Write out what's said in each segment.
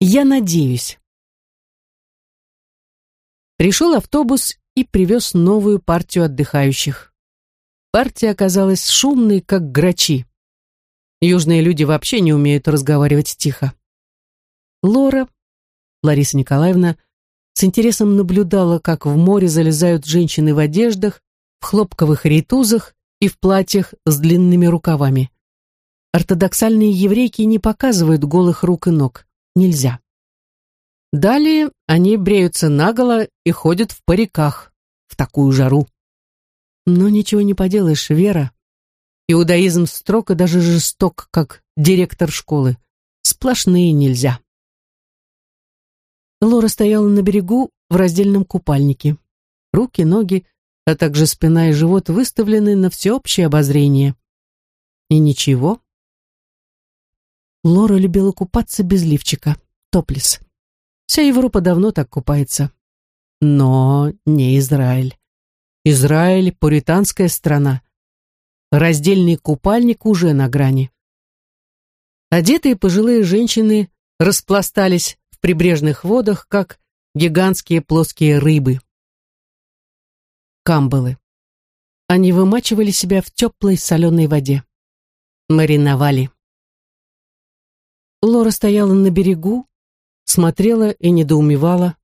Я надеюсь. Пришел автобус и привез новую партию отдыхающих. Партия оказалась шумной, как грачи. Южные люди вообще не умеют разговаривать тихо. Лора, Лариса Николаевна, с интересом наблюдала, как в море залезают женщины в одеждах, в хлопковых ритузах и в платьях с длинными рукавами. Ортодоксальные еврейки не показывают голых рук и ног. Нельзя. Далее они бреются наголо и ходят в париках в такую жару. Но ничего не поделаешь, Вера. Иудаизм строг и даже жесток, как директор школы. Сплошные нельзя. Лора стояла на берегу в раздельном купальнике. Руки, ноги, а также спина и живот выставлены на всеобщее обозрение. И ничего. Лора любила купаться без лифчика, топлес. Вся Европа давно так купается. Но не Израиль. Израиль — пуританская страна. Раздельный купальник уже на грани. Одетые пожилые женщины распластались в прибрежных водах, как гигантские плоские рыбы. Камбалы. Они вымачивали себя в теплой соленой воде. Мариновали. Лора стояла на берегу, смотрела и недоумевала.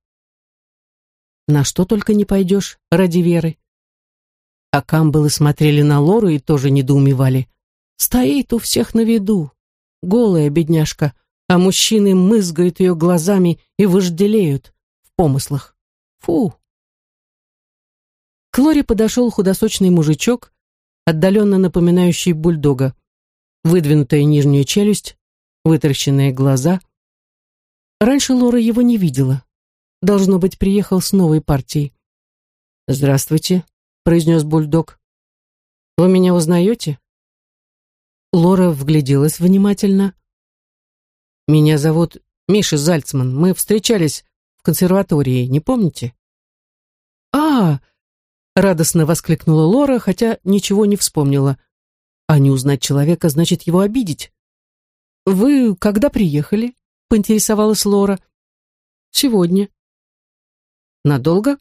На что только не пойдешь ради веры. А камбалы смотрели на Лору и тоже недоумевали. Стоит у всех на виду, голая бедняжка, а мужчины мызгают ее глазами и вожделеют в помыслах. Фу! К Лоре подошел худосочный мужичок, отдаленно напоминающий бульдога. Выдвинутая нижняя челюсть, вытаращенные глаза — Раньше Лора его не видела. Должно быть, приехал с новой партией. «Здравствуйте», — произнес бульдог. «Вы меня узнаете?» Лора вгляделась внимательно. «Меня зовут Миша Зальцман. Мы встречались в консерватории, не помните?» «А!» — радостно воскликнула Лора, хотя ничего не вспомнила. «А не узнать человека, значит его обидеть. Вы когда приехали?» поинтересовалась Лора. «Сегодня». «Надолго?»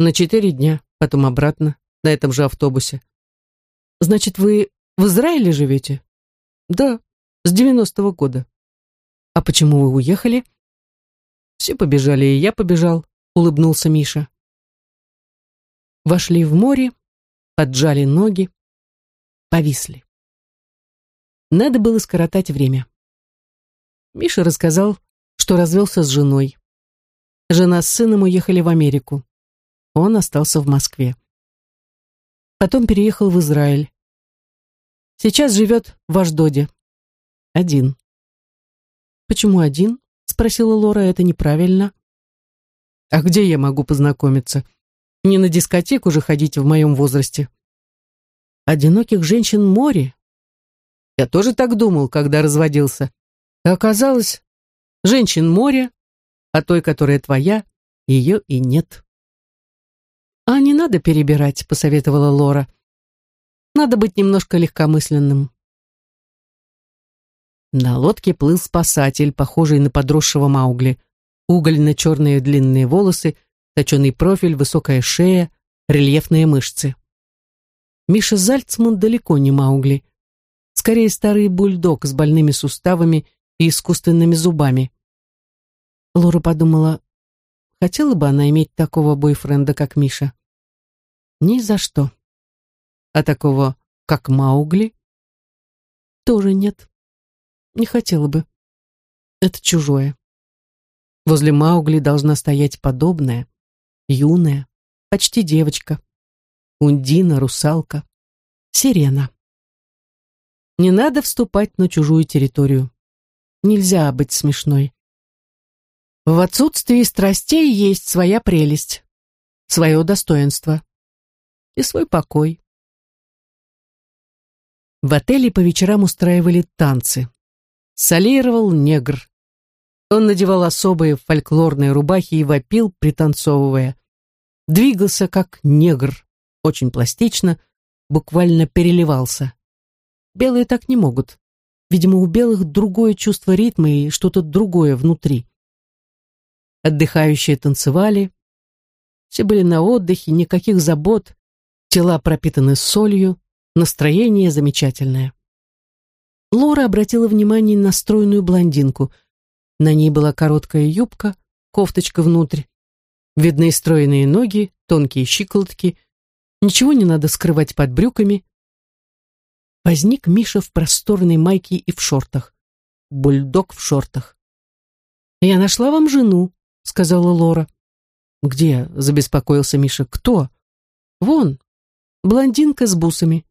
«На четыре дня, потом обратно, на этом же автобусе». «Значит, вы в Израиле живете?» «Да, с девяностого года». «А почему вы уехали?» «Все побежали, и я побежал», — улыбнулся Миша. Вошли в море, поджали ноги, повисли. Надо было скоротать время. Миша рассказал, что развелся с женой. Жена с сыном уехали в Америку. Он остался в Москве. Потом переехал в Израиль. Сейчас живет в Аждоде. Один. «Почему один?» — спросила Лора. «Это неправильно». «А где я могу познакомиться? Не на дискотеку же ходить в моем возрасте». «Одиноких женщин море». Я тоже так думал, когда разводился. И оказалось, женщин море, а той, которая твоя, ее и нет. «А не надо перебирать», — посоветовала Лора. «Надо быть немножко легкомысленным». На лодке плыл спасатель, похожий на подросшего Маугли. Угольно-черные длинные волосы, точеный профиль, высокая шея, рельефные мышцы. Миша Зальцман далеко не Маугли. Скорее старый бульдог с больными суставами и искусственными зубами. Лора подумала, хотела бы она иметь такого бойфренда, как Миша. Ни за что. А такого, как Маугли? Тоже нет. Не хотела бы. Это чужое. Возле Маугли должна стоять подобная, юная, почти девочка. Ундина, русалка, сирена. Не надо вступать на чужую территорию. Нельзя быть смешной. В отсутствии страстей есть своя прелесть, свое достоинство и свой покой. В отеле по вечерам устраивали танцы. Солировал негр. Он надевал особые фольклорные рубахи и вопил, пританцовывая. Двигался как негр, очень пластично, буквально переливался. Белые так не могут. Видимо, у белых другое чувство ритма и что-то другое внутри. Отдыхающие танцевали. Все были на отдыхе, никаких забот. Тела пропитаны солью, настроение замечательное. Лора обратила внимание на стройную блондинку. На ней была короткая юбка, кофточка внутрь. Видны стройные ноги, тонкие щиколотки. Ничего не надо скрывать под брюками. Возник Миша в просторной майке и в шортах. Бульдог в шортах. «Я нашла вам жену», — сказала Лора. «Где?» — забеспокоился Миша. «Кто?» «Вон, блондинка с бусами».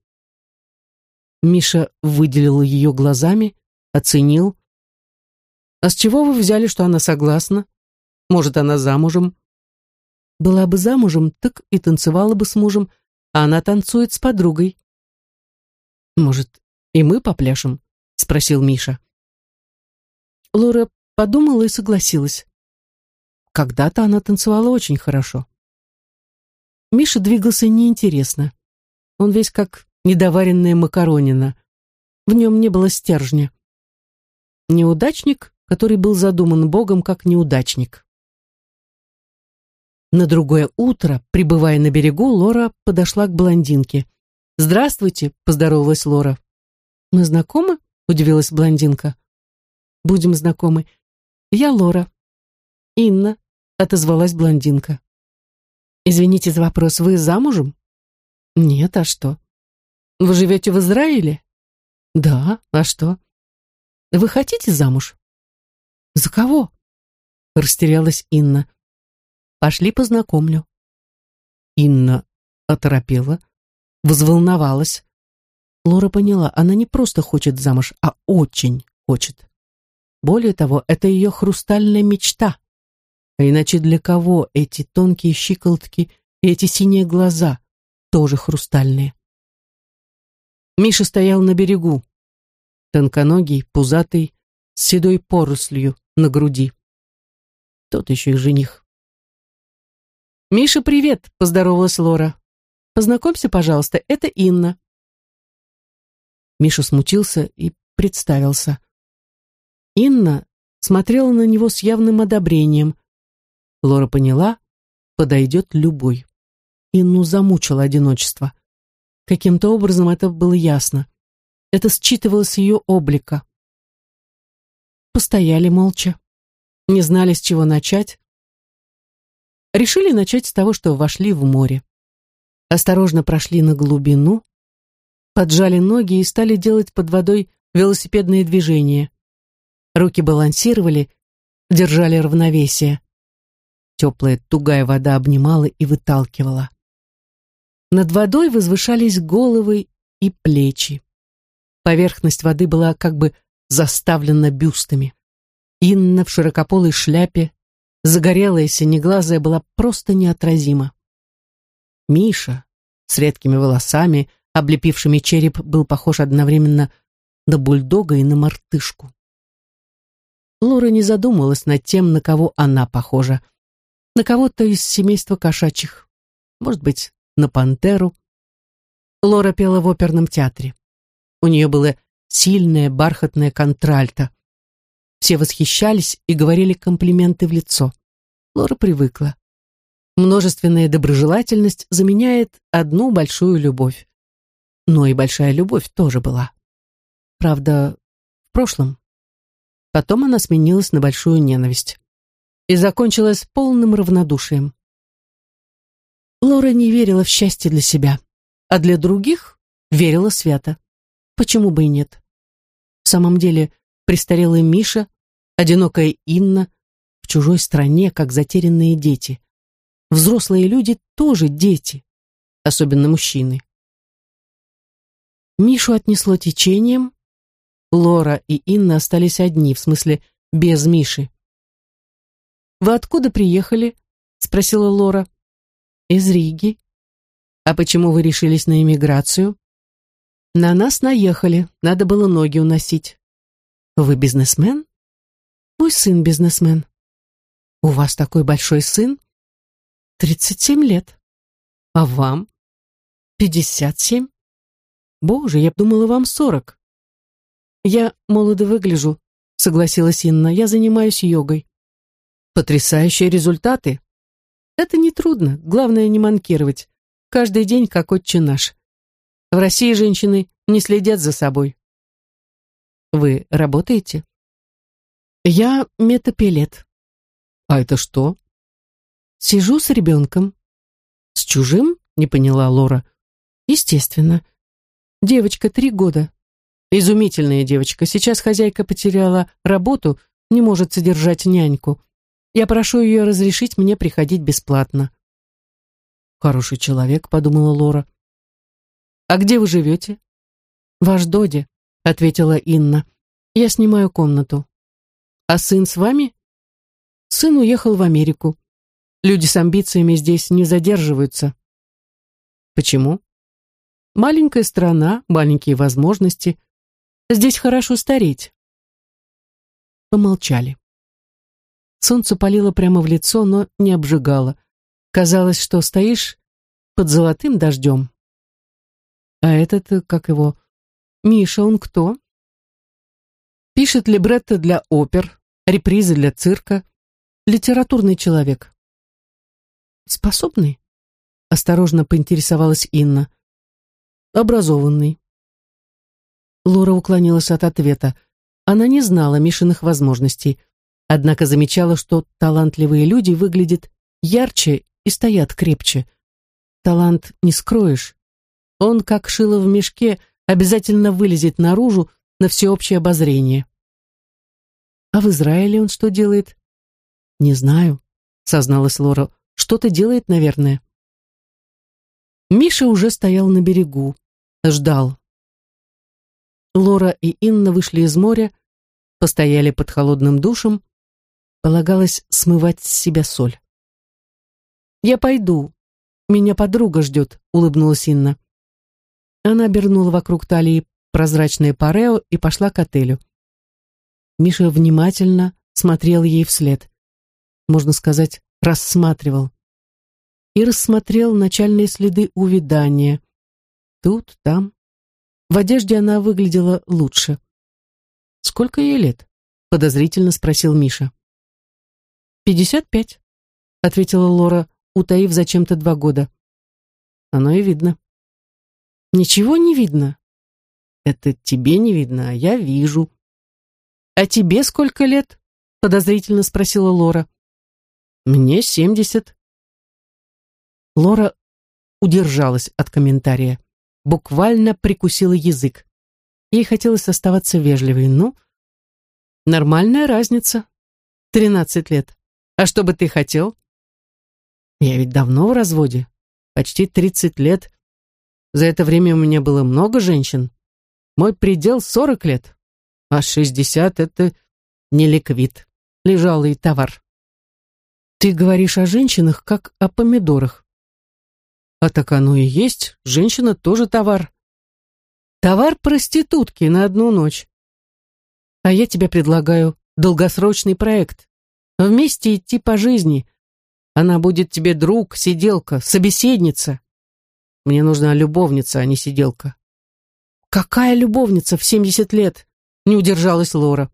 Миша выделил ее глазами, оценил. «А с чего вы взяли, что она согласна? Может, она замужем?» «Была бы замужем, так и танцевала бы с мужем, а она танцует с подругой». «Может, и мы попляшем?» — спросил Миша. Лора подумала и согласилась. Когда-то она танцевала очень хорошо. Миша двигался неинтересно. Он весь как недоваренная макаронина. В нем не было стержня. Неудачник, который был задуман Богом как неудачник. На другое утро, прибывая на берегу, Лора подошла к блондинке. «Здравствуйте», — поздоровалась Лора. «Мы знакомы?» — удивилась блондинка. «Будем знакомы. Я Лора». «Инна», — отозвалась блондинка. «Извините за вопрос, вы замужем?» «Нет, а что?» Вы живете в Израиле? Да, а что? Вы хотите замуж? За кого? Растерялась Инна. Пошли познакомлю. Инна оторопела, взволновалась. Лора поняла, она не просто хочет замуж, а очень хочет. Более того, это ее хрустальная мечта. А иначе для кого эти тонкие щиколотки и эти синие глаза, тоже хрустальные? Миша стоял на берегу, тонконогий, пузатый, с седой порослью на груди. Тот еще и жених. «Миша, привет!» — поздоровалась Лора. «Познакомься, пожалуйста, это Инна». Миша смутился и представился. Инна смотрела на него с явным одобрением. Лора поняла, подойдет любой. Инну замучило одиночество. Каким-то образом это было ясно. Это считывалось ее облика. Постояли молча. Не знали, с чего начать. Решили начать с того, что вошли в море. Осторожно прошли на глубину, поджали ноги и стали делать под водой велосипедные движения. Руки балансировали, держали равновесие. Теплая тугая вода обнимала и выталкивала. Над водой возвышались головы и плечи. Поверхность воды была как бы заставлена бюстами. Инна в широкополой шляпе, загорелая синеглазая, была просто неотразима. Миша с редкими волосами, облепившими череп, был похож одновременно на бульдога и на мартышку. Лора не задумалась над тем, на кого она похожа. На кого-то из семейства кошачьих. Может быть, на пантеру. Лора пела в оперном театре. У нее было сильное бархатное контральто. Все восхищались и говорили комплименты в лицо. Лора привыкла. Множественная доброжелательность заменяет одну большую любовь. Но и большая любовь тоже была. Правда, в прошлом. Потом она сменилась на большую ненависть. И закончилась полным равнодушием. Лора не верила в счастье для себя, а для других верила свято. Почему бы и нет? В самом деле, престарелый Миша, одинокая Инна, в чужой стране, как затерянные дети. Взрослые люди тоже дети, особенно мужчины. Мишу отнесло течением, Лора и Инна остались одни, в смысле, без Миши. «Вы откуда приехали?» — спросила Лора. Из Риги. А почему вы решились на эмиграцию? На нас наехали, надо было ноги уносить. Вы бизнесмен? Мой сын бизнесмен. У вас такой большой сын? Тридцать семь лет. А вам? Пятьдесят семь. Боже, я думала, вам сорок. Я молодо выгляжу, согласилась Инна. Я занимаюсь йогой. Потрясающие результаты. Это не трудно, главное не манкировать. Каждый день как отче наш. В России женщины не следят за собой. Вы работаете? Я метапилет. А это что? Сижу с ребенком. С чужим? Не поняла Лора. Естественно. Девочка три года. Изумительная девочка. Сейчас хозяйка потеряла работу, не может содержать няньку. Я прошу ее разрешить мне приходить бесплатно. Хороший человек, подумала Лора. А где вы живете? В Аждоде, ответила Инна. Я снимаю комнату. А сын с вами? Сын уехал в Америку. Люди с амбициями здесь не задерживаются. Почему? Маленькая страна, маленькие возможности. Здесь хорошо стареть. Помолчали. Солнце палило прямо в лицо, но не обжигало. Казалось, что стоишь под золотым дождем. А этот, как его, Миша, он кто? Пишет либретто для опер, репризы для цирка. Литературный человек. Способный? Осторожно поинтересовалась Инна. Образованный. Лора уклонилась от ответа. Она не знала Мишиных возможностей, однако замечала, что талантливые люди выглядят ярче и стоят крепче. Талант не скроешь. Он, как шило в мешке, обязательно вылезет наружу, на всеобщее обозрение. А в Израиле он что делает? Не знаю, созналась Лора. Что-то делает, наверное. Миша уже стоял на берегу, ждал. Лора и Инна вышли из моря, постояли под холодным душем, полагалось смывать с себя соль. «Я пойду. Меня подруга ждет», — улыбнулась Инна. Она обернула вокруг талии прозрачное парео и пошла к отелю. Миша внимательно смотрел ей вслед. Можно сказать, рассматривал. И рассмотрел начальные следы увядания. Тут, там. В одежде она выглядела лучше. «Сколько ей лет?» — подозрительно спросил Миша. «Пятьдесят пять», — ответила Лора, утаив зачем-то два года. «Оно и видно». «Ничего не видно», это тебе не видно, а я вижу. А тебе сколько лет? Подозрительно спросила Лора. Мне семьдесят. Лора удержалась от комментария, буквально прикусила язык. Ей хотелось оставаться вежливой, но... Нормальная разница. Тринадцать лет. А что бы ты хотел? Я ведь давно в разводе. Почти тридцать лет. За это время у меня было много женщин. Мой предел сорок лет, а шестьдесят — это не ликвид, лежалый товар. Ты говоришь о женщинах, как о помидорах. А так оно и есть, женщина тоже товар. Товар проститутки на одну ночь. А я тебе предлагаю долгосрочный проект. Вместе идти по жизни. Она будет тебе друг, сиделка, собеседница. Мне нужна любовница, а не сиделка. «Какая любовница в семьдесят лет?» — не удержалась Лора.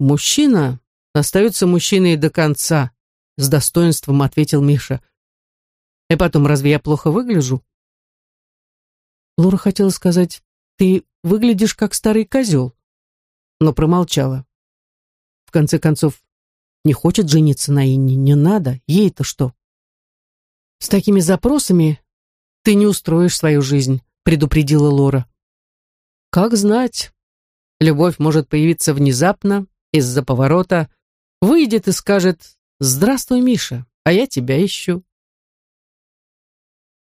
«Мужчина остается мужчиной до конца», — с достоинством ответил Миша. «И потом, разве я плохо выгляжу?» Лора хотела сказать, «Ты выглядишь как старый козел», но промолчала. В конце концов, не хочет жениться на Инне, не надо, ей-то что? «С такими запросами ты не устроишь свою жизнь», — предупредила Лора. Как знать? Любовь может появиться внезапно, из-за поворота, выйдет и скажет «Здравствуй, Миша, а я тебя ищу».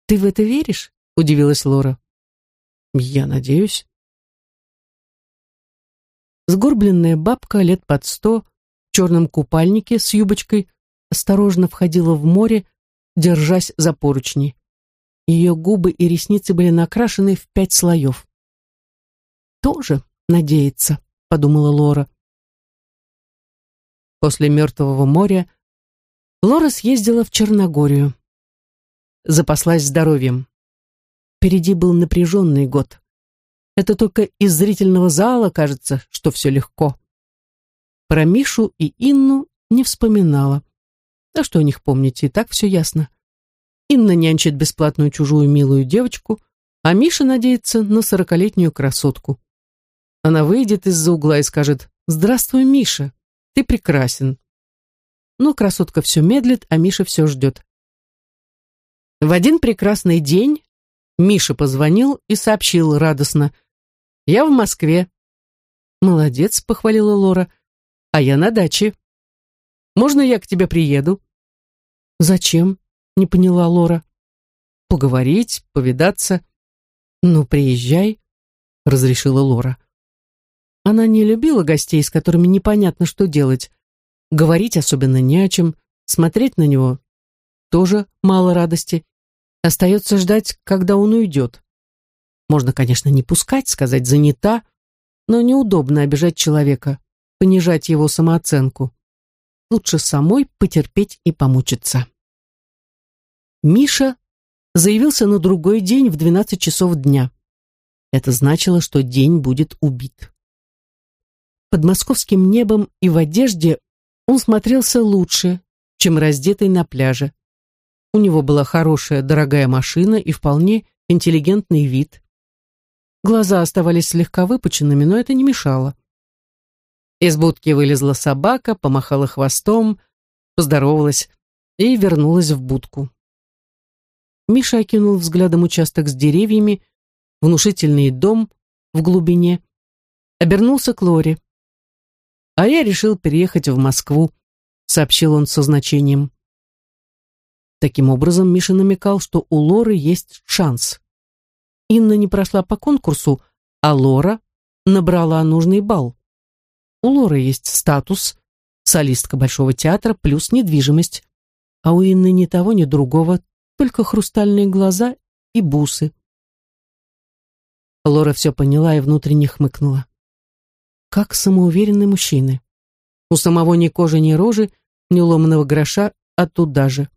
«Ты в это веришь?» — удивилась Лора. «Я надеюсь». Сгорбленная бабка лет под сто в черном купальнике с юбочкой осторожно входила в море, держась за поручни. Ее губы и ресницы были накрашены в пять слоев тоже надеется», — подумала Лора. После Мертвого моря Лора съездила в Черногорию. Запаслась здоровьем. Впереди был напряженный год. Это только из зрительного зала кажется, что все легко. Про Мишу и Инну не вспоминала. А что о них помните, и так все ясно. Инна нянчит бесплатную чужую милую девочку, а Миша надеется на сорокалетнюю красотку. Она выйдет из-за угла и скажет «Здравствуй, Миша, ты прекрасен». Но красотка все медлит, а Миша все ждет. В один прекрасный день Миша позвонил и сообщил радостно «Я в Москве». «Молодец», — похвалила Лора, — «а я на даче. Можно я к тебе приеду?» «Зачем?» — не поняла Лора. «Поговорить, повидаться». «Ну, приезжай», — разрешила Лора. Она не любила гостей, с которыми непонятно, что делать. Говорить особенно не о чем, смотреть на него тоже мало радости. Остается ждать, когда он уйдет. Можно, конечно, не пускать, сказать «занята», но неудобно обижать человека, понижать его самооценку лучше самой потерпеть и помучиться. Миша заявился на другой день в 12 часов дня. Это значило, что день будет убит. Под московским небом и в одежде он смотрелся лучше, чем раздетый на пляже. У него была хорошая, дорогая машина и вполне интеллигентный вид. Глаза оставались слегка выпученными, но это не мешало. Из будки вылезла собака, помахала хвостом, поздоровалась и вернулась в будку. Миша окинул взглядом участок с деревьями, внушительный дом в глубине, обернулся к Лоре. «А я решил переехать в Москву», — сообщил он со значением. Таким образом, Миша намекал, что у Лоры есть шанс. Инна не прошла по конкурсу, а Лора набрала нужный балл. У Лоры есть статус, солистка Большого театра плюс недвижимость, а у Инны ни того, ни другого, только хрустальные глаза и бусы. Лора все поняла и внутренне хмыкнула. Как самоуверенные мужчины. У самого ни кожи, ни рожи, ни ломаного гроша, а туда же.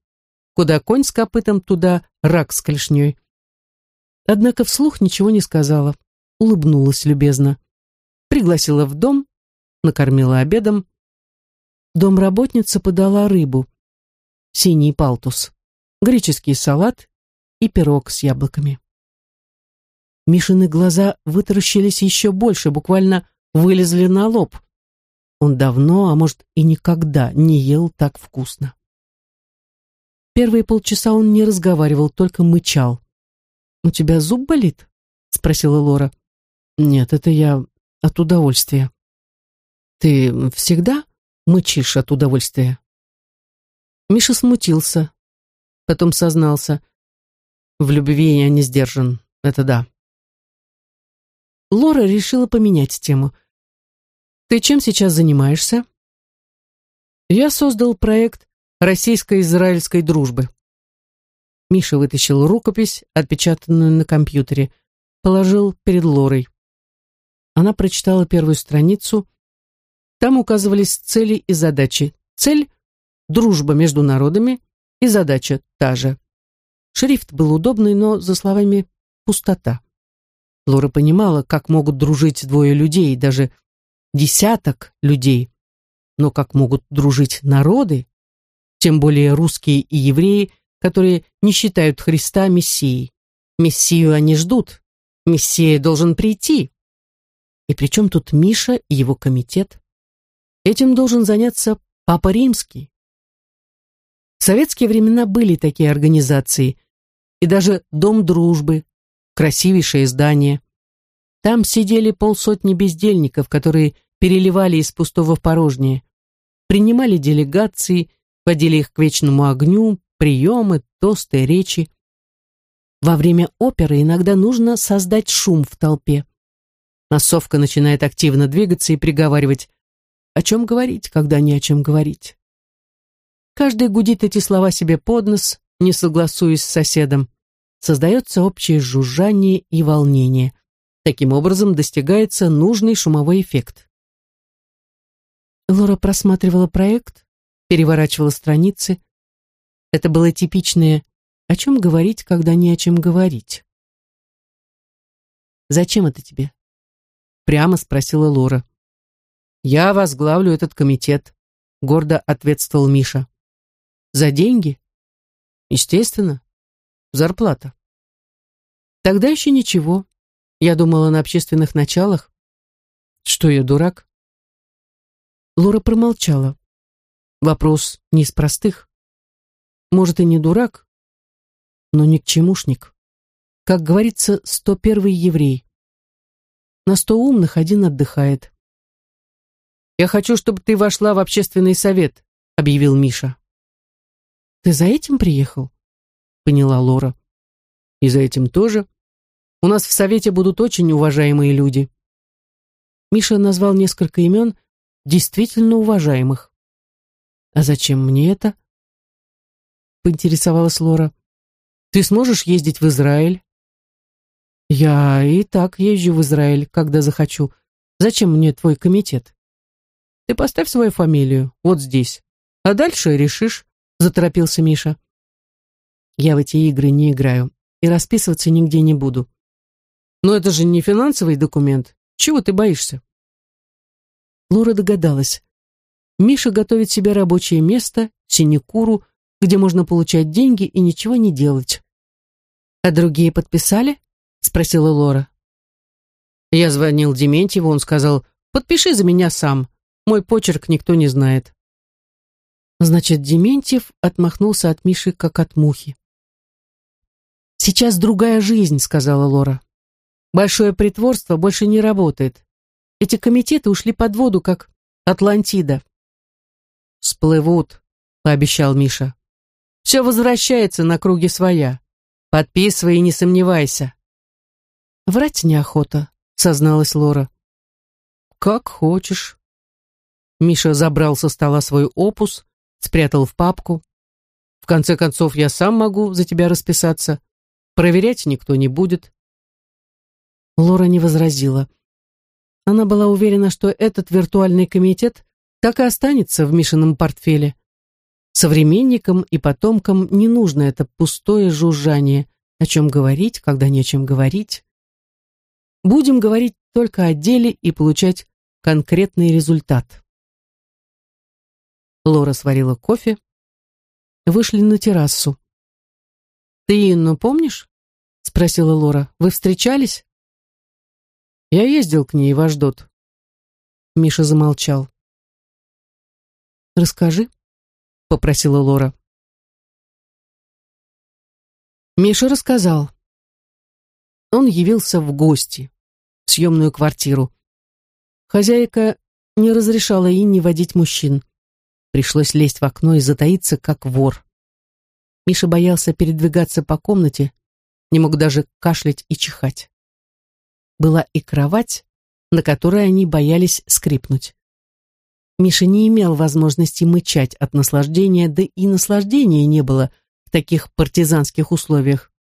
Куда конь с копытом, туда рак с клешней. Однако вслух ничего не сказала, улыбнулась любезно. Пригласила в дом, накормила обедом. Домработница подала рыбу, синий палтус, греческий салат и пирог с яблоками. Мишины глаза вытаращились еще больше, буквально вылезли на лоб. Он давно, а может и никогда не ел так вкусно. Первые полчаса он не разговаривал, только мычал. «У тебя зуб болит?» — спросила Лора. «Нет, это я от удовольствия». Ты всегда мычишь от удовольствия? Миша смутился, потом сознался. В любви я не сдержан, это да. Лора решила поменять тему. Ты чем сейчас занимаешься? Я создал проект российско-израильской дружбы. Миша вытащил рукопись, отпечатанную на компьютере, положил перед Лорой. Она прочитала первую страницу там указывались цели и задачи. Цель – дружба между народами, и задача та же. Шрифт был удобный, но за словами пустота. Лора понимала, как могут дружить двое людей, даже десяток людей. Но как могут дружить народы, тем более русские и евреи, которые не считают Христа Мессией. Мессию они ждут. Мессия должен прийти. И при чем тут Миша и его комитет? Этим должен заняться Папа Римский. В советские времена были такие организации, и даже Дом дружбы, красивейшее здание. Там сидели полсотни бездельников, которые переливали из пустого в порожнее, принимали делегации, водили их к вечному огню, приемы, тосты, речи. Во время оперы иногда нужно создать шум в толпе. Массовка начинает активно двигаться и приговаривать о чем говорить, когда не о чем говорить? Каждый гудит эти слова себе под нос, не согласуясь с соседом. Создается общее жужжание и волнение. Таким образом достигается нужный шумовой эффект. Лора просматривала проект, переворачивала страницы. Это было типичное «о чем говорить, когда не о чем говорить». «Зачем это тебе?» прямо спросила Лора. «Я возглавлю этот комитет», — гордо ответствовал Миша. «За деньги?» «Естественно. Зарплата». «Тогда еще ничего. Я думала на общественных началах». «Что я, дурак?» Лора промолчала. Вопрос не из простых. Может, и не дурак, но ни к чемушник. Как говорится, сто первый еврей. На сто умных один отдыхает. «Я хочу, чтобы ты вошла в общественный совет», — объявил Миша. «Ты за этим приехал?» — поняла Лора. «И за этим тоже. У нас в совете будут очень уважаемые люди». Миша назвал несколько имен, действительно уважаемых. «А зачем мне это?» — поинтересовалась Лора. «Ты сможешь ездить в Израиль?» «Я и так езжу в Израиль, когда захочу. Зачем мне твой комитет?» Ты поставь свою фамилию вот здесь, а дальше решишь, заторопился Миша. Я в эти игры не играю и расписываться нигде не буду. Но это же не финансовый документ. Чего ты боишься? Лора догадалась. Миша готовит себе рабочее место, синекуру, где можно получать деньги и ничего не делать. «А другие подписали?» — спросила Лора. Я звонил Дементьеву, он сказал, «Подпиши за меня сам. Мой почерк никто не знает. Значит, Дементьев отмахнулся от Миши, как от мухи. «Сейчас другая жизнь», — сказала Лора. «Большое притворство больше не работает. Эти комитеты ушли под воду, как Атлантида». «Сплывут», — пообещал Миша. «Все возвращается на круги своя. Подписывай и не сомневайся». «Врать неохота», — созналась Лора. «Как хочешь», Миша забрал со стола свой опус, спрятал в папку. В конце концов, я сам могу за тебя расписаться. Проверять никто не будет. Лора не возразила. Она была уверена, что этот виртуальный комитет так и останется в Мишином портфеле. Современникам и потомкам не нужно это пустое жужжание, о чем говорить, когда нечем говорить. Будем говорить только о деле и получать конкретный результат. Лора сварила кофе. Вышли на террасу. «Ты Инну помнишь?» — спросила Лора. «Вы встречались?» «Я ездил к ней в Аждот». Миша замолчал. «Расскажи», — попросила Лора. Миша рассказал. Он явился в гости, в съемную квартиру. Хозяйка не разрешала Инне водить мужчин. Пришлось лезть в окно и затаиться, как вор. Миша боялся передвигаться по комнате, не мог даже кашлять и чихать. Была и кровать, на которой они боялись скрипнуть. Миша не имел возможности мычать от наслаждения, да и наслаждения не было в таких партизанских условиях.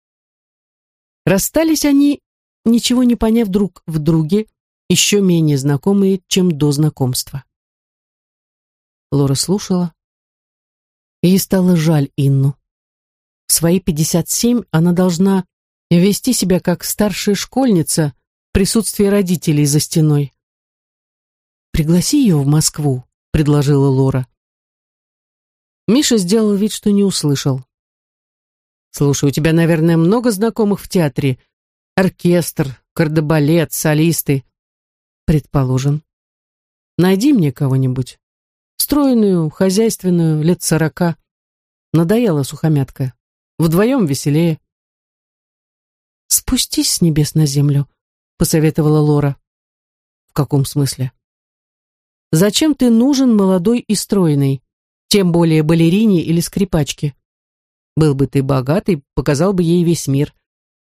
Расстались они, ничего не поняв друг в друге, еще менее знакомые, чем до знакомства. Лора слушала. Ей стало жаль Инну. В свои 57 она должна вести себя как старшая школьница в присутствии родителей за стеной. «Пригласи ее в Москву», — предложила Лора. Миша сделал вид, что не услышал. «Слушай, у тебя, наверное, много знакомых в театре. Оркестр, кардебалет, солисты». «Предположим. Найди мне кого-нибудь». Стройную, хозяйственную, лет сорока. Надоела сухомятка. Вдвоем веселее. «Спустись с небес на землю», — посоветовала Лора. «В каком смысле?» «Зачем ты нужен молодой и стройный, тем более балерине или скрипачке? Был бы ты богатый, показал бы ей весь мир,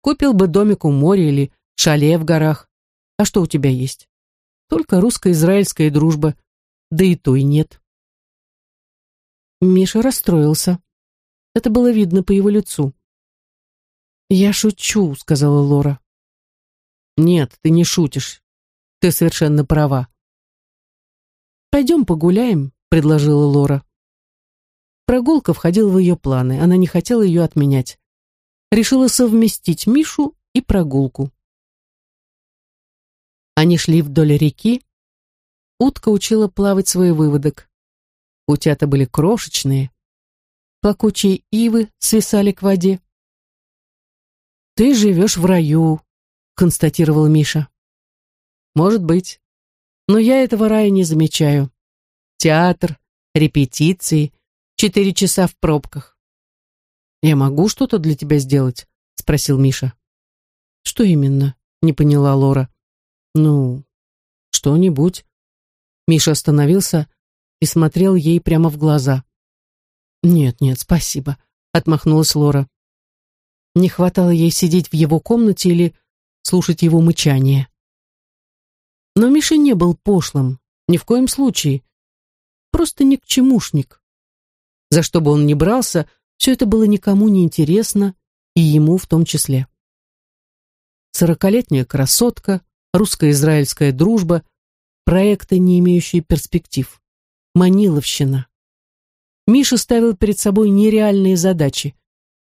купил бы домик у моря или шале в горах. А что у тебя есть? Только русско-израильская дружба, да и той нет». Миша расстроился. Это было видно по его лицу. «Я шучу», — сказала Лора. «Нет, ты не шутишь. Ты совершенно права». «Пойдем погуляем», — предложила Лора. Прогулка входила в ее планы, она не хотела ее отменять. Решила совместить Мишу и прогулку. Они шли вдоль реки. Утка учила плавать свой выводок. Утята были крошечные. Плакучие ивы свисали к воде. «Ты живешь в раю», — констатировал Миша. «Может быть. Но я этого рая не замечаю. Театр, репетиции, четыре часа в пробках. «Я могу что-то для тебя сделать?» — спросил Миша. «Что именно?» — не поняла Лора. «Ну, что-нибудь». Миша остановился и смотрел ей прямо в глаза. «Нет, нет, спасибо», — отмахнулась Лора. Не хватало ей сидеть в его комнате или слушать его мычание. Но Миша не был пошлым, ни в коем случае. Просто ни к чемушник. За что бы он ни брался, все это было никому не интересно, и ему в том числе. Сорокалетняя красотка, русско-израильская дружба, проекты, не имеющие перспектив. Маниловщина. Миша ставил перед собой нереальные задачи.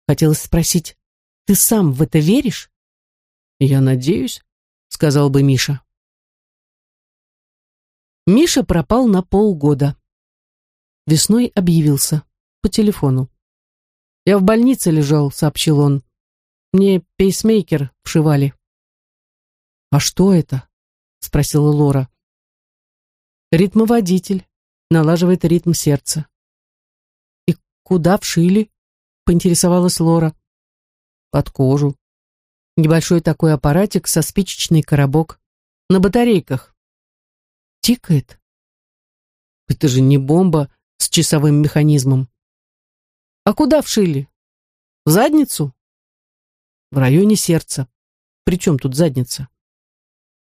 Хотелось спросить, ты сам в это веришь? Я надеюсь, сказал бы Миша. Миша пропал на полгода. Весной объявился по телефону. «Я в больнице лежал», — сообщил он. «Мне пейсмейкер вшивали». «А что это?» — спросила Лора. «Ритмоводитель. Налаживает ритм сердца». «И куда вшили?» — поинтересовалась Лора. «Под кожу. Небольшой такой аппаратик со спичечный коробок. На батарейках тикает. Это же не бомба с часовым механизмом. А куда вшили? В задницу? В районе сердца. Причем тут задница?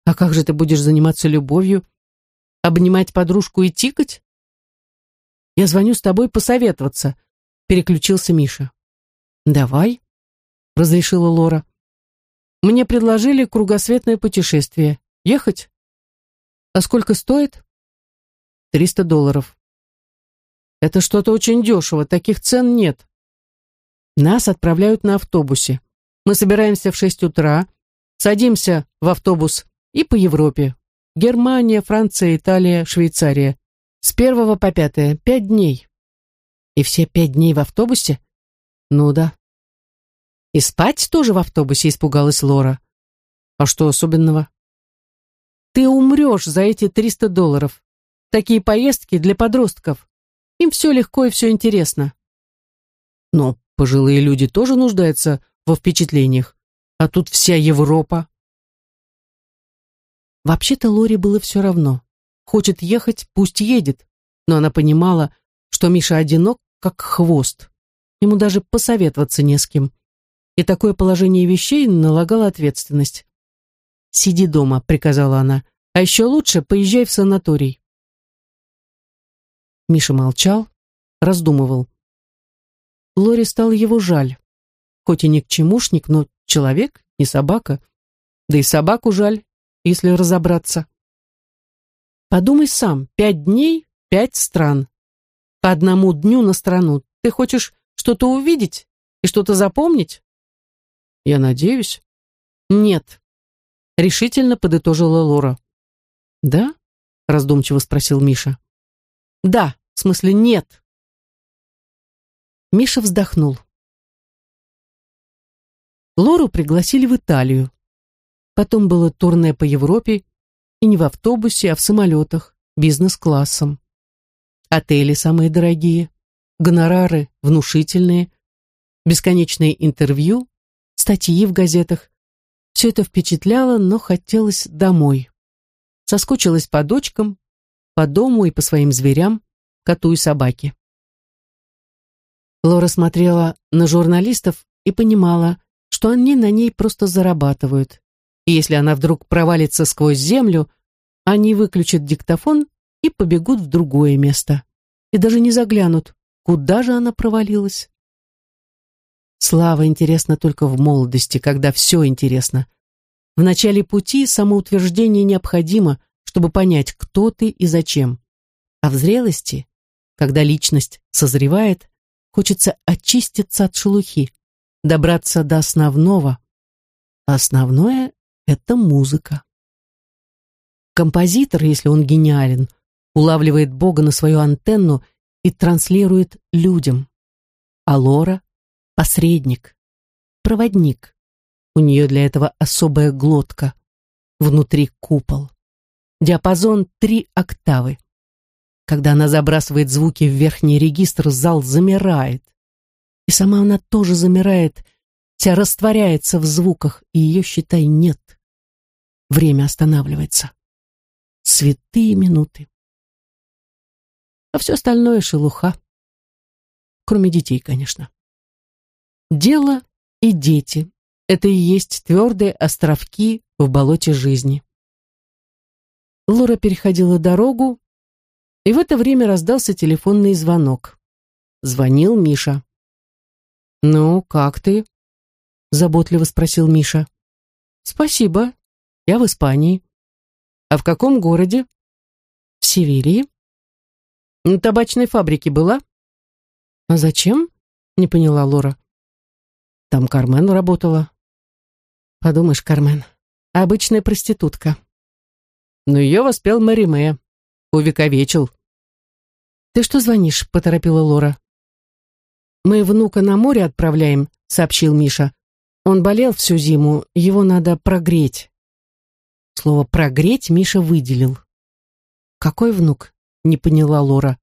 А как же ты будешь заниматься любовью? Обнимать подружку и тикать? Я звоню с тобой посоветоваться, переключился Миша. Давай, разрешила Лора. Мне предложили кругосветное путешествие. Ехать? А сколько стоит? Триста долларов. Это что-то очень дешево, таких цен нет. Нас отправляют на автобусе. Мы собираемся в шесть утра, садимся в автобус и по Европе. Германия, Франция, Италия, Швейцария. С первого по пятое, пять дней. И все пять дней в автобусе? Ну да. И спать тоже в автобусе, испугалась Лора. А что особенного? Ты умрешь за эти 300 долларов. Такие поездки для подростков. Им все легко и все интересно. Но пожилые люди тоже нуждаются во впечатлениях. А тут вся Европа. Вообще-то Лоре было все равно. Хочет ехать, пусть едет. Но она понимала, что Миша одинок, как хвост. Ему даже посоветоваться не с кем. И такое положение вещей налагало ответственность. «Сиди дома», — приказала она. «А еще лучше поезжай в санаторий». Миша молчал, раздумывал. Лоре стало его жаль. Хоть и не к чемушник, но человек, не собака. Да и собаку жаль, если разобраться. Подумай сам, пять дней, пять стран. По одному дню на страну. Ты хочешь что-то увидеть и что-то запомнить? Я надеюсь. Нет, решительно подытожила Лора. «Да?» — раздумчиво спросил Миша. «Да, в смысле нет». Миша вздохнул. Лору пригласили в Италию. Потом было турне по Европе, и не в автобусе, а в самолетах, бизнес-классом. Отели самые дорогие, гонорары внушительные, бесконечные интервью, статьи в газетах, все это впечатляло, но хотелось домой. Соскучилась по дочкам, по дому и по своим зверям, коту и собаке. Лора смотрела на журналистов и понимала, что они на ней просто зарабатывают. И если она вдруг провалится сквозь землю, они выключат диктофон и побегут в другое место. И даже не заглянут, куда же она провалилась. Слава интересна только в молодости, когда все интересно. В начале пути самоутверждение необходимо, чтобы понять, кто ты и зачем. А в зрелости, когда личность созревает, хочется очиститься от шелухи, добраться до основного. А основное — это музыка. Композитор, если он гениален, улавливает Бога на свою антенну и транслирует людям. А Лора — посредник, проводник. У нее для этого особая глотка. Внутри купол. Диапазон три октавы. Когда она забрасывает звуки в верхний регистр, зал замирает. И сама она тоже замирает, вся растворяется в звуках, и ее, считай, нет. Время останавливается. Святые минуты. А все остальное шелуха. Кроме детей, конечно. Дело и дети — это и есть твердые островки в болоте жизни. Лора переходила дорогу, и в это время раздался телефонный звонок. Звонил Миша. «Ну, как ты?» — заботливо спросил Миша. «Спасибо. Я в Испании». «А в каком городе?» «В Севилье». «На табачной фабрике была?» «А зачем?» — не поняла Лора. «Там Кармен работала». «Подумаешь, Кармен, обычная проститутка». «Но ее воспел Мариме, увековечил». «Ты что звонишь?» — поторопила Лора. «Мы внука на море отправляем», — сообщил Миша. «Он болел всю зиму, его надо прогреть». Слово «прогреть» Миша выделил. «Какой внук?» — не поняла Лора.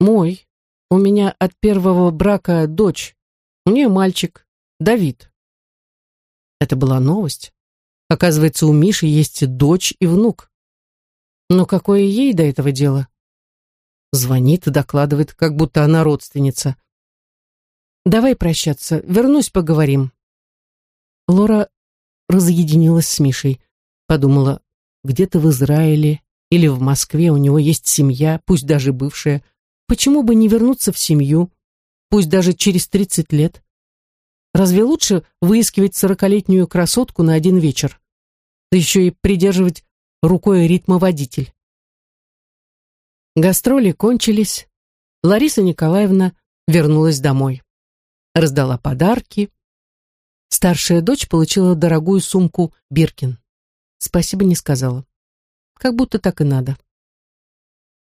«Мой. У меня от первого брака дочь. У нее мальчик. Давид». Это была новость. Оказывается, у Миши есть дочь и внук. Но какое ей до этого дело? Звонит и докладывает, как будто она родственница. «Давай прощаться, вернусь, поговорим». Лора разъединилась с Мишей. Подумала, где-то в Израиле или в Москве у него есть семья, пусть даже бывшая. Почему бы не вернуться в семью, пусть даже через тридцать лет? Разве лучше выискивать сорокалетнюю красотку на один вечер? Да еще и придерживать рукой ритмоводитель. Гастроли кончились. Лариса Николаевна вернулась домой. Раздала подарки. Старшая дочь получила дорогую сумку «Биркин». Спасибо не сказала. Как будто так и надо.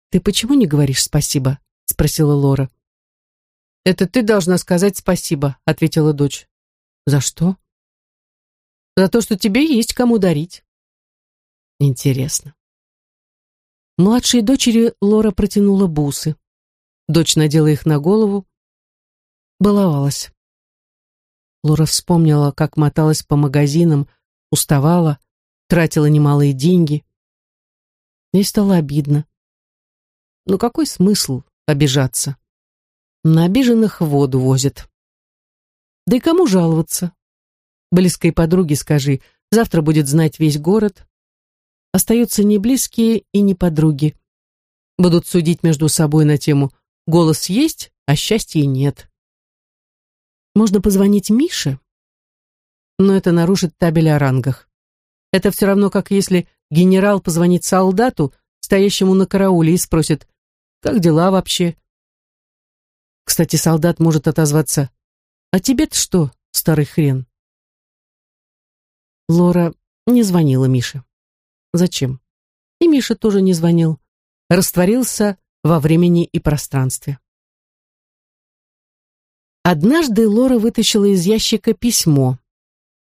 «Ты почему не говоришь спасибо?» — спросила Лора. «Это ты должна сказать спасибо», — ответила дочь. «За что?» «За то, что тебе есть кому дарить». «Интересно». Младшей дочери Лора протянула бусы. Дочь надела их на голову, баловалась. Лора вспомнила, как моталась по магазинам, уставала, тратила немалые деньги. Ей стало обидно. Но какой смысл обижаться? На обиженных воду возят. Да и кому жаловаться? Близкой подруге скажи, завтра будет знать весь город, остаются не близкие и не подруги. Будут судить между собой на тему «голос есть, а счастья нет». Можно позвонить Мише, но это нарушит табель о рангах. Это все равно, как если генерал позвонит солдату, стоящему на карауле, и спросит «Как дела вообще?» Кстати, солдат может отозваться «А тебе-то что, старый хрен?» Лора не звонила Мише. Зачем? И Миша тоже не звонил. Растворился во времени и пространстве. Однажды Лора вытащила из ящика письмо.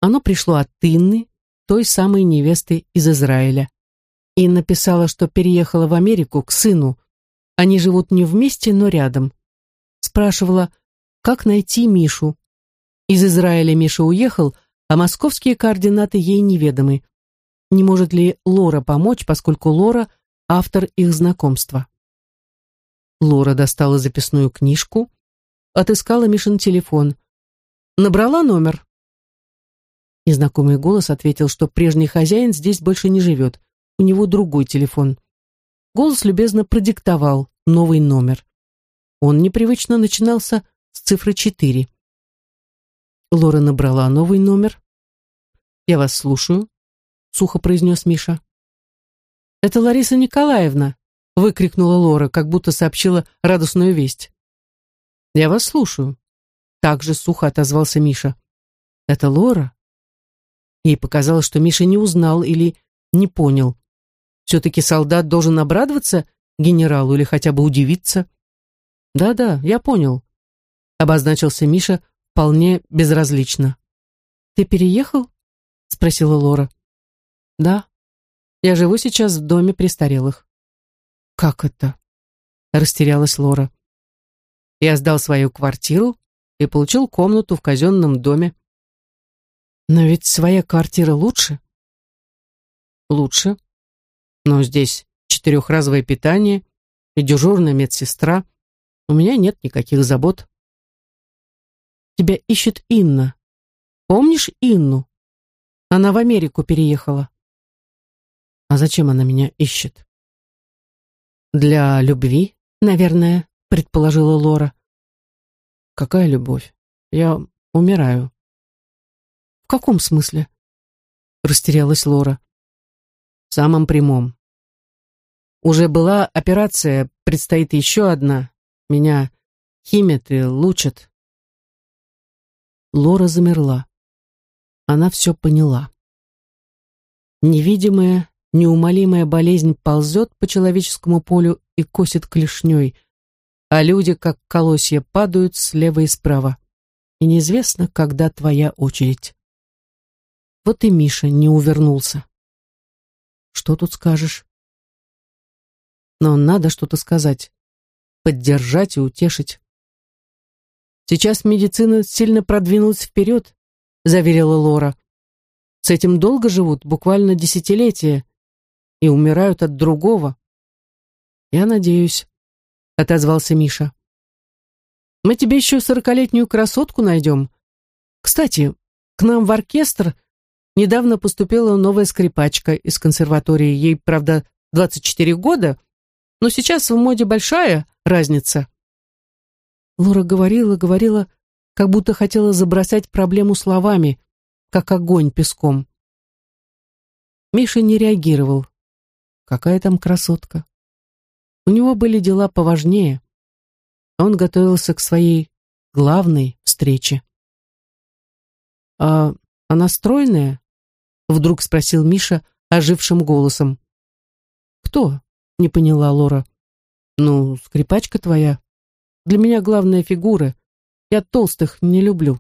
Оно пришло от Инны, той самой невесты из Израиля. И написала, что переехала в Америку к сыну. Они живут не вместе, но рядом. Спрашивала, как найти Мишу. Из Израиля Миша уехал, а московские координаты ей неведомы не может ли Лора помочь, поскольку Лора — автор их знакомства. Лора достала записную книжку, отыскала Мишин телефон. Набрала номер. Незнакомый голос ответил, что прежний хозяин здесь больше не живет, у него другой телефон. Голос любезно продиктовал новый номер. Он непривычно начинался с цифры 4. Лора набрала новый номер. «Я вас слушаю», — сухо произнес Миша. «Это Лариса Николаевна!» — выкрикнула Лора, как будто сообщила радостную весть. «Я вас слушаю», — также сухо отозвался Миша. «Это Лора?» Ей показалось, что Миша не узнал или не понял. Все-таки солдат должен обрадоваться генералу или хотя бы удивиться. Да-да, я понял. Обозначился Миша вполне безразлично. Ты переехал? Спросила Лора. Да. Я живу сейчас в доме престарелых. Как это? Растерялась Лора. Я сдал свою квартиру и получил комнату в казенном доме. Но ведь своя квартира лучше. Лучше. Но здесь четырехразовое питание и дежурная медсестра. У меня нет никаких забот. Тебя ищет Инна. Помнишь Инну? Она в Америку переехала. А зачем она меня ищет? Для любви, наверное, предположила Лора. Какая любовь? Я умираю. В каком смысле? Растерялась Лора. В самом прямом. Уже была операция, предстоит еще одна. Меня химят и лучат. Лора замерла. Она все поняла. Невидимая, неумолимая болезнь ползет по человеческому полю и косит клешней, а люди, как колосья, падают слева и справа. И неизвестно, когда твоя очередь. Вот и Миша не увернулся. Что тут скажешь? но надо что-то сказать, поддержать и утешить. Сейчас медицина сильно продвинулась вперед, заверила Лора. С этим долго живут, буквально десятилетия, и умирают от другого. Я надеюсь, отозвался Миша. Мы тебе еще сорокалетнюю красотку найдем. Кстати, к нам в оркестр недавно поступила новая скрипачка из консерватории. Ей, правда, 24 года, но сейчас в моде большая разница. Лора говорила, говорила, как будто хотела забросать проблему словами, как огонь песком. Миша не реагировал. Какая там красотка. У него были дела поважнее. Он готовился к своей главной встрече. «А она стройная?» — вдруг спросил Миша ожившим голосом. «Кто?» Не поняла Лора. Ну, скрипачка твоя. Для меня главная фигура. Я толстых не люблю.